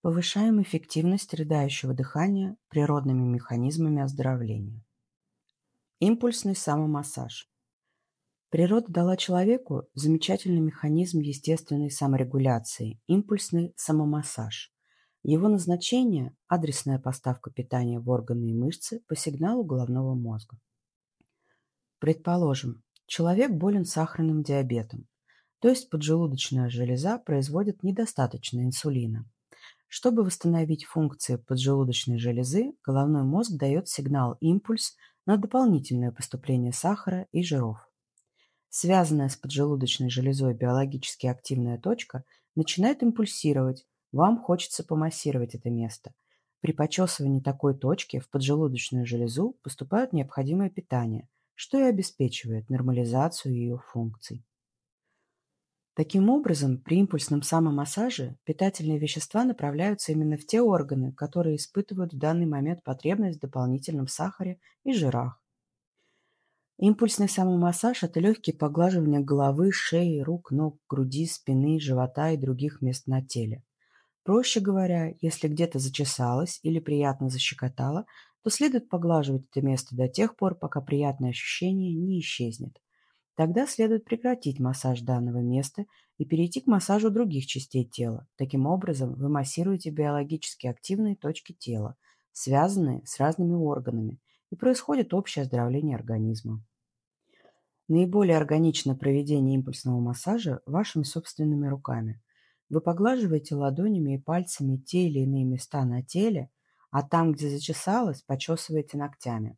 Повышаем эффективность рыдающего дыхания природными механизмами оздоровления. Импульсный самомассаж. Природа дала человеку замечательный механизм естественной саморегуляции – импульсный самомассаж. Его назначение – адресная поставка питания в органы и мышцы по сигналу головного мозга. Предположим, человек болен сахарным диабетом, то есть поджелудочная железа производит недостаточно инсулина. Чтобы восстановить функции поджелудочной железы, головной мозг дает сигнал-импульс на дополнительное поступление сахара и жиров. Связанная с поджелудочной железой биологически активная точка начинает импульсировать, вам хочется помассировать это место. При почесывании такой точки в поджелудочную железу поступает необходимое питание, что и обеспечивает нормализацию ее функций. Таким образом, при импульсном самомассаже питательные вещества направляются именно в те органы, которые испытывают в данный момент потребность в дополнительном сахаре и жирах. Импульсный самомассаж – это легкие поглаживания головы, шеи, рук, ног, груди, спины, живота и других мест на теле. Проще говоря, если где-то зачесалось или приятно защекотало, то следует поглаживать это место до тех пор, пока приятное ощущение не исчезнет. Тогда следует прекратить массаж данного места и перейти к массажу других частей тела. Таким образом, вы массируете биологически активные точки тела, связанные с разными органами, и происходит общее оздоровление организма. Наиболее органично проведение импульсного массажа вашими собственными руками. Вы поглаживаете ладонями и пальцами те или иные места на теле, а там, где зачесалось, почесываете ногтями.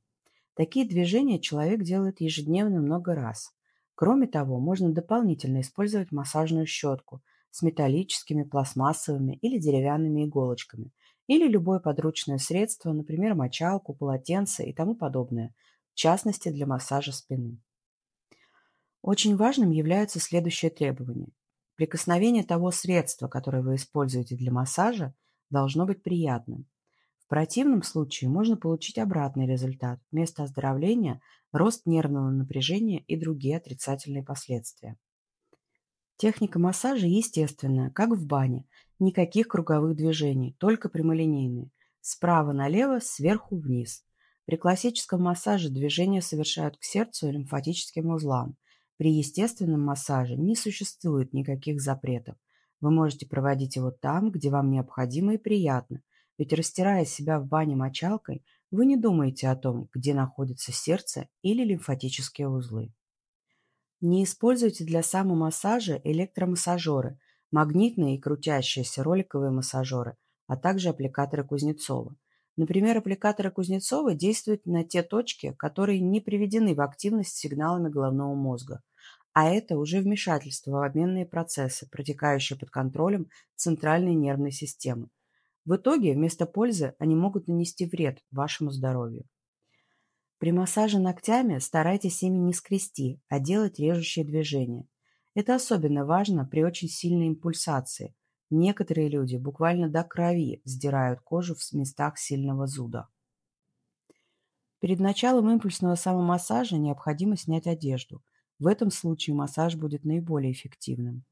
Такие движения человек делает ежедневно много раз. Кроме того, можно дополнительно использовать массажную щетку с металлическими, пластмассовыми или деревянными иголочками, или любое подручное средство, например, мочалку, полотенце и тому подобное, в частности для массажа спины. Очень важным является следующее требование. Прикосновение того средства, которое вы используете для массажа, должно быть приятным противном случае можно получить обратный результат – вместо оздоровления – рост нервного напряжения и другие отрицательные последствия. Техника массажа естественная, как в бане. Никаких круговых движений, только прямолинейные. Справа налево, сверху вниз. При классическом массаже движения совершают к сердцу и лимфатическим узлам. При естественном массаже не существует никаких запретов. Вы можете проводить его там, где вам необходимо и приятно, ведь растирая себя в бане мочалкой, вы не думаете о том, где находится сердце или лимфатические узлы. Не используйте для самомассажа электромассажеры, магнитные и крутящиеся роликовые массажеры, а также аппликаторы Кузнецова. Например, аппликаторы Кузнецова действуют на те точки, которые не приведены в активность сигналами головного мозга, а это уже вмешательство в обменные процессы, протекающие под контролем центральной нервной системы, в итоге вместо пользы они могут нанести вред вашему здоровью. При массаже ногтями старайтесь ими не скрести, а делать режущие движения. Это особенно важно при очень сильной импульсации. Некоторые люди буквально до крови сдирают кожу в местах сильного зуда. Перед началом импульсного самомассажа необходимо снять одежду. В этом случае массаж будет наиболее эффективным.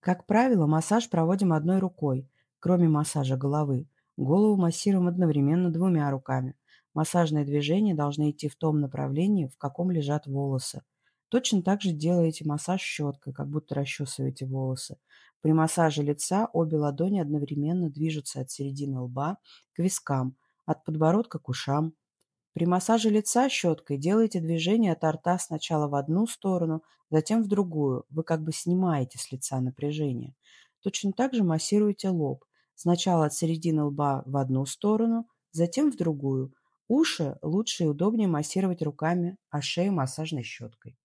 Как правило, массаж проводим одной рукой, Кроме массажа головы, голову массируем одновременно двумя руками. Массажные движения должны идти в том направлении, в каком лежат волосы. Точно так же делаете массаж щеткой, как будто расчесываете волосы. При массаже лица обе ладони одновременно движутся от середины лба к вискам, от подбородка к ушам. При массаже лица щеткой делаете движение от рта сначала в одну сторону, затем в другую. Вы как бы снимаете с лица напряжение. Точно так же массируете лоб. Сначала от середины лба в одну сторону, затем в другую. Уши лучше и удобнее массировать руками, а шею массажной щеткой.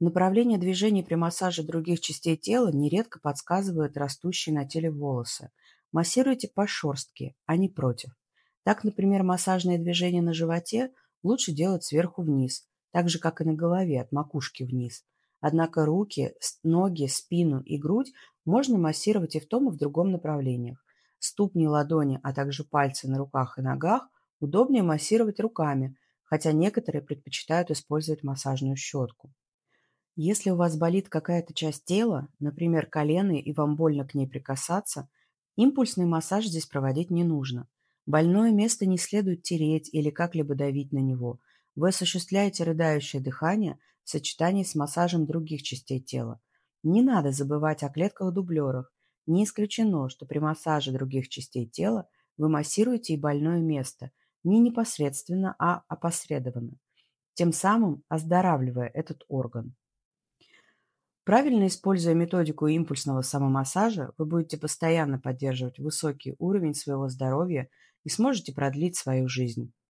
Направление движений при массаже других частей тела нередко подсказывают растущие на теле волосы. Массируйте по шерстке, а не против. Так, например, массажные движения на животе лучше делать сверху вниз, так же, как и на голове, от макушки вниз. Однако руки, ноги, спину и грудь можно массировать и в том, и в другом направлениях. Ступни, ладони, а также пальцы на руках и ногах удобнее массировать руками, хотя некоторые предпочитают использовать массажную щетку. Если у вас болит какая-то часть тела, например, колено, и вам больно к ней прикасаться, Импульсный массаж здесь проводить не нужно. Больное место не следует тереть или как-либо давить на него. Вы осуществляете рыдающее дыхание в сочетании с массажем других частей тела. Не надо забывать о клетках-дублерах. Не исключено, что при массаже других частей тела вы массируете и больное место, не непосредственно, а опосредованно, тем самым оздоравливая этот орган. Правильно используя методику импульсного самомассажа, вы будете постоянно поддерживать высокий уровень своего здоровья и сможете продлить свою жизнь.